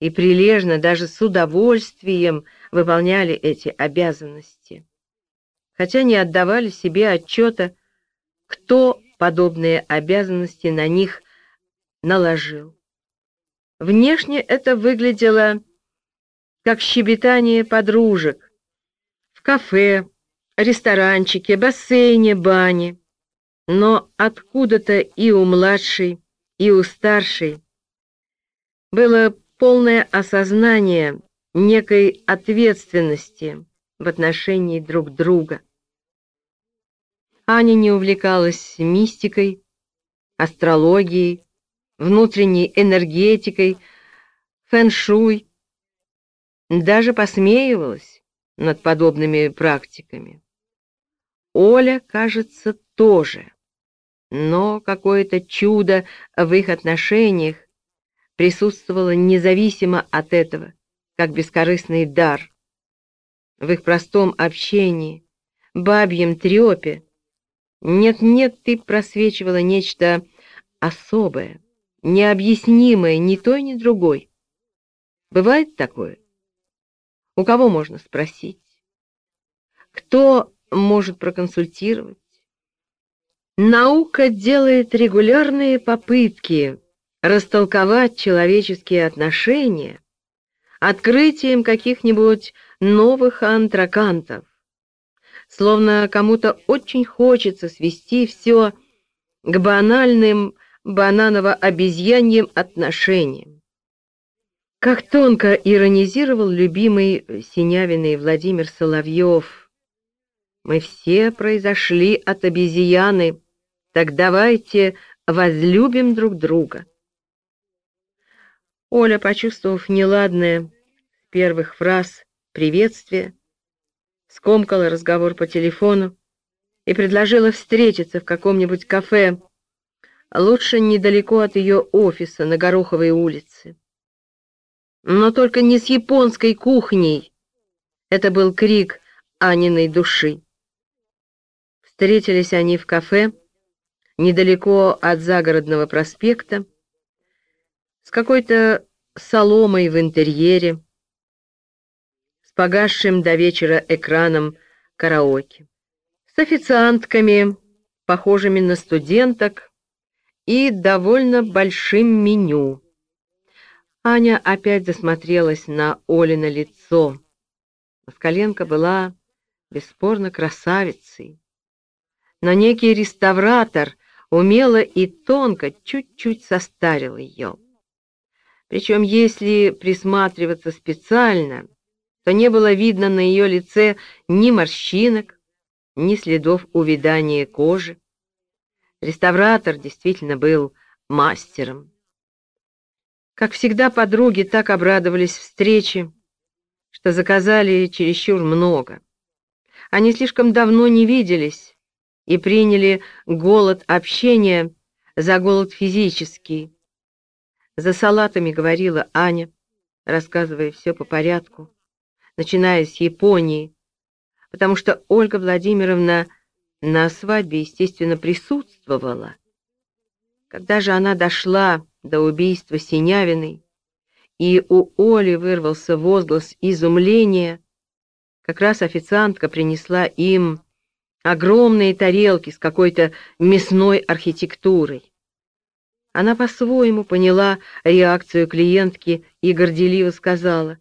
и прилежно, даже с удовольствием выполняли эти обязанности, хотя не отдавали себе отчета, кто подобные обязанности на них наложил. Внешне это выглядело как щебетание подружек в кафе, ресторанчике, бассейне, бане. Но откуда-то и у младшей, и у старшей было полное осознание некой ответственности в отношении друг друга. Аня не увлекалась мистикой, астрологией, внутренней энергетикой, фэн-шуй, даже посмеивалась над подобными практиками. Оля, кажется, тоже. Но какое-то чудо в их отношениях присутствовало независимо от этого, как бескорыстный дар. В их простом общении, бабьем трепе, нет-нет, ты просвечивала нечто особое, необъяснимое ни той, ни другой. Бывает такое? У кого можно спросить? Кто может проконсультировать? Наука делает регулярные попытки растолковать человеческие отношения открытием каких-нибудь новых антракантов. Словно кому-то очень хочется свести все к банальным бананово-обезьяньим отношениям. Как тонко иронизировал любимый Синявиный Владимир Соловьев. «Мы все произошли от обезьяны, так давайте возлюбим друг друга». Оля, почувствовав неладное первых фраз приветствия, скомкала разговор по телефону и предложила встретиться в каком-нибудь кафе, лучше недалеко от ее офиса на Гороховой улице. Но только не с японской кухней. Это был крик Аниной души. Встретились они в кафе недалеко от загородного проспекта, с какой-то соломой в интерьере, с погасшим до вечера экраном караоке, с официантками, похожими на студенток, и довольно большим меню. Аня опять засмотрелась на Олино лицо. Москаленко была бесспорно красавицей. Но некий реставратор умело и тонко чуть-чуть состарил ее. Причем, если присматриваться специально, то не было видно на ее лице ни морщинок, ни следов увядания кожи. Реставратор действительно был мастером. Как всегда, подруги так обрадовались встрече, что заказали чересчур много. Они слишком давно не виделись и приняли голод общения за голод физический, за салатами говорила Аня, рассказывая все по порядку, начиная с Японии, потому что Ольга Владимировна на свадьбе, естественно, присутствовала. Когда же она дошла до убийства Синявиной, и у Оли вырвался возглас изумления, как раз официантка принесла им огромные тарелки с какой-то мясной архитектурой. Она по-своему поняла реакцию клиентки и горделиво сказала,